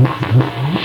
Mm-hmm.